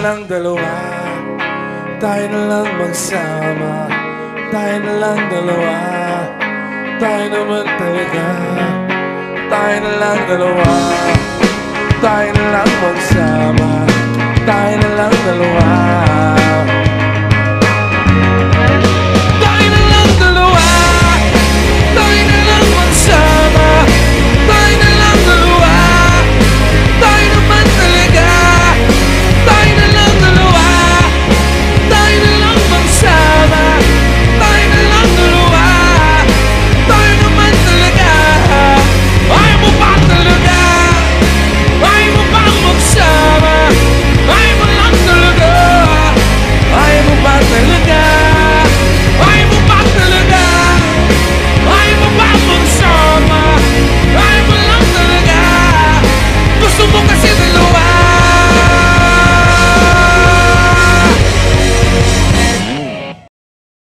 lang dalawa. Tayo na lang magsama. Tayo na lang dalawa. Tayo naman talaga Tayo na lang dalawa. Tayo na lang magsama. Tayo na lang dalawa.